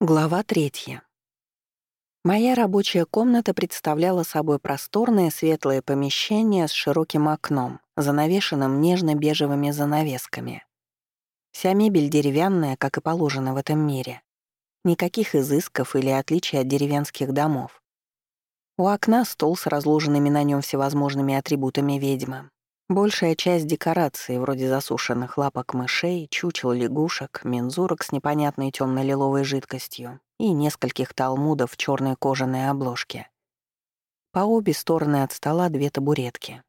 Глава третья. Моя рабочая комната представляла собой просторное светлое помещение с широким окном, занавешенным нежно-бежевыми занавесками. Вся мебель деревянная, как и положено в этом мире. Никаких изысков или отличий от деревенских домов. У окна стол с разложенными на нем всевозможными атрибутами ведьмы. Большая часть декораций, вроде засушенных лапок мышей, чучел лягушек, мензурок с непонятной темно-лиловой жидкостью и нескольких талмудов в черной кожаной обложке. По обе стороны от стола две табуретки.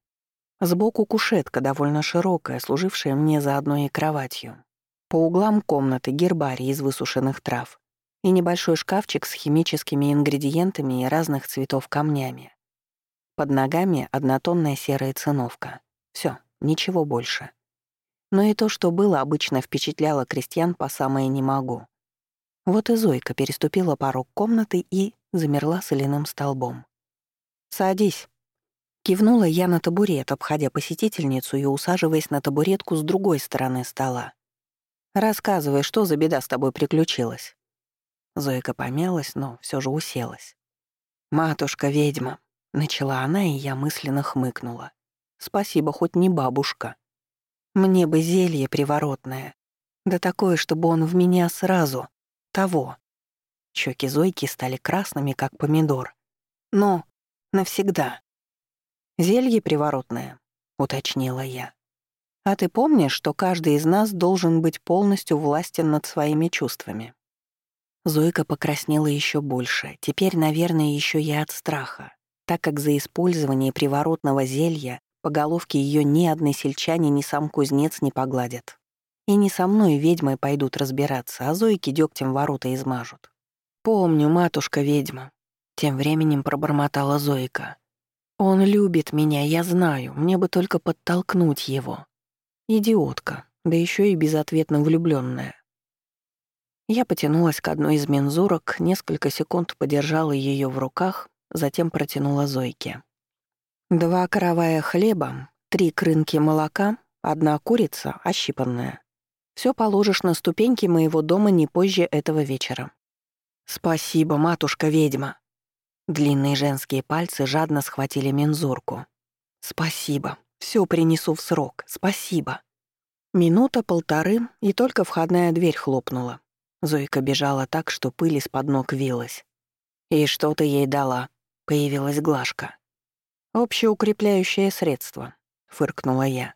Сбоку кушетка довольно широкая, служившая мне заодно и кроватью. По углам комнаты гербарий из высушенных трав и небольшой шкафчик с химическими ингредиентами и разных цветов камнями. Под ногами однотонная серая циновка. Все, ничего больше. Но и то, что было, обычно впечатляло крестьян по самое «не могу». Вот и Зойка переступила порог комнаты и замерла соляным столбом. «Садись», — кивнула я на табурет, обходя посетительницу и усаживаясь на табуретку с другой стороны стола. «Рассказывай, что за беда с тобой приключилась?» Зойка помялась, но все же уселась. «Матушка-ведьма», — начала она, и я мысленно хмыкнула. Спасибо, хоть не бабушка. Мне бы зелье приворотное. Да такое, чтобы он в меня сразу. Того. Щеки Зойки стали красными, как помидор. Но навсегда. Зелье приворотное, уточнила я. А ты помнишь, что каждый из нас должен быть полностью властен над своими чувствами? Зойка покраснела еще больше, теперь, наверное, еще и от страха, так как за использование приворотного зелья по головке ее ни одной сельчане, ни сам кузнец не погладят. И не со мной ведьмой пойдут разбираться, а Зойки дегтем ворота измажут. «Помню, матушка-ведьма», — тем временем пробормотала Зойка. «Он любит меня, я знаю, мне бы только подтолкнуть его. Идиотка, да еще и безответно влюбленная. Я потянулась к одной из мензурок, несколько секунд подержала ее в руках, затем протянула Зойке. Два каравая хлеба, три крынки молока, одна курица, ощипанная. Все положишь на ступеньки моего дома не позже этого вечера. Спасибо, матушка-ведьма. Длинные женские пальцы жадно схватили мензурку. Спасибо. Все принесу в срок. Спасибо. Минута, полторы, и только входная дверь хлопнула. Зойка бежала так, что пыль из-под ног вилась. «И что ты ей дала?» — появилась Глашка. «Общеукрепляющее средство», — фыркнула я.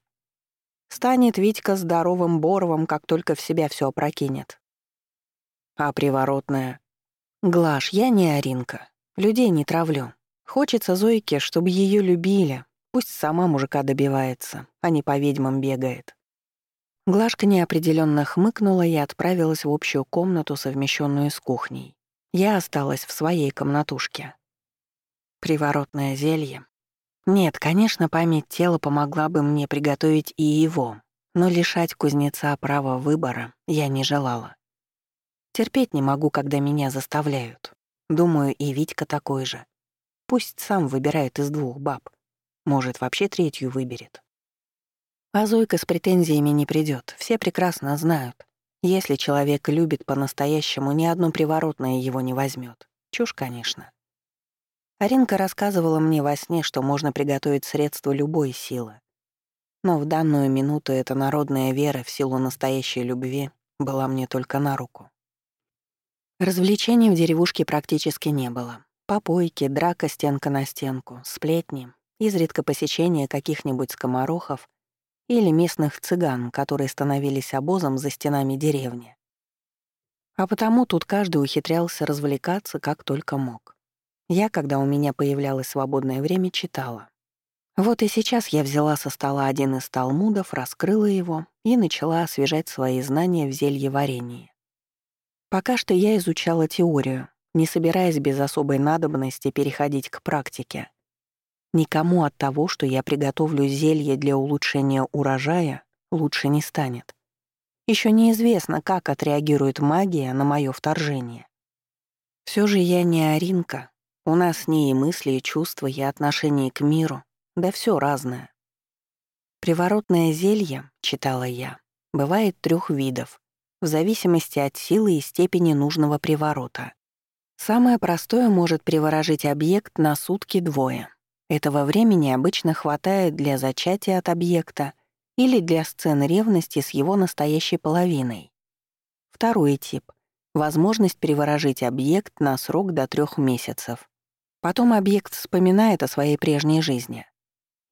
«Станет Витька здоровым Боровым, как только в себя все опрокинет». «А приворотная?» «Глаш, я не Аринка. Людей не травлю. Хочется Зойке, чтобы ее любили. Пусть сама мужика добивается, а не по ведьмам бегает». Глашка неопределенно хмыкнула и отправилась в общую комнату, совмещенную с кухней. Я осталась в своей комнатушке. Приворотное зелье нет, конечно, память тела помогла бы мне приготовить и его, но лишать кузнеца права выбора я не желала. Терпеть не могу, когда меня заставляют. Думаю, и Витька такой же. Пусть сам выбирает из двух баб. Может, вообще третью выберет. А Зойка с претензиями не придет. Все прекрасно знают. Если человек любит по-настоящему, ни одно приворотное его не возьмет. Чушь, конечно. Аринка рассказывала мне во сне, что можно приготовить средство любой силы. Но в данную минуту эта народная вера в силу настоящей любви была мне только на руку. Развлечений в деревушке практически не было. Попойки, драка стенка на стенку, сплетни, изредка посещение каких-нибудь скоморохов или местных цыган, которые становились обозом за стенами деревни. А потому тут каждый ухитрялся развлекаться как только мог. Я, когда у меня появлялось свободное время, читала. Вот и сейчас я взяла со стола один из талмудов, раскрыла его и начала освежать свои знания в зелье варенье. Пока что я изучала теорию, не собираясь без особой надобности переходить к практике. Никому от того, что я приготовлю зелье для улучшения урожая, лучше не станет. Еще неизвестно, как отреагирует магия на мое вторжение. Все же я не Аринка, у нас с ней и мысли, и чувства, и отношение к миру, да все разное. Приворотное зелье, читала я, бывает трех видов. в зависимости от силы и степени нужного приворота. Самое простое может приворожить объект на сутки-двое. Этого времени обычно хватает для зачатия от объекта или для сцен ревности с его настоящей половиной. Второй тип — возможность приворожить объект на срок до трех месяцев. Потом объект вспоминает о своей прежней жизни.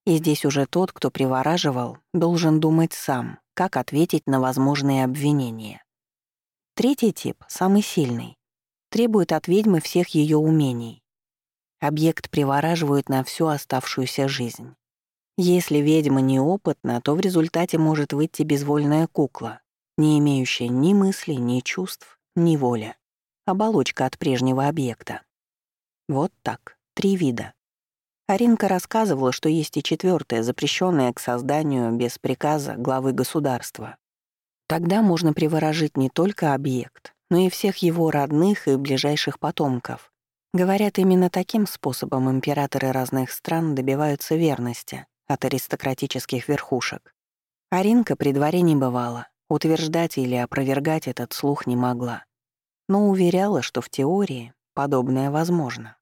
И здесь уже тот, кто привораживал, должен думать сам, как ответить на возможные обвинения. Третий тип, самый сильный, требует от ведьмы всех ее умений. Объект привораживают на всю оставшуюся жизнь. Если ведьма неопытна, то в результате может выйти безвольная кукла, не имеющая ни мыслей, ни чувств, ни воли. Оболочка от прежнего объекта. Вот так, три вида. Аринка рассказывала, что есть и четвертое, запрещенное к созданию без приказа главы государства. Тогда можно приворожить не только объект, но и всех его родных и ближайших потомков. Говорят, именно таким способом императоры разных стран добиваются верности от аристократических верхушек. Аринка при дворе не бывала, утверждать или опровергать этот слух не могла, но уверяла, что в теории подобное возможно.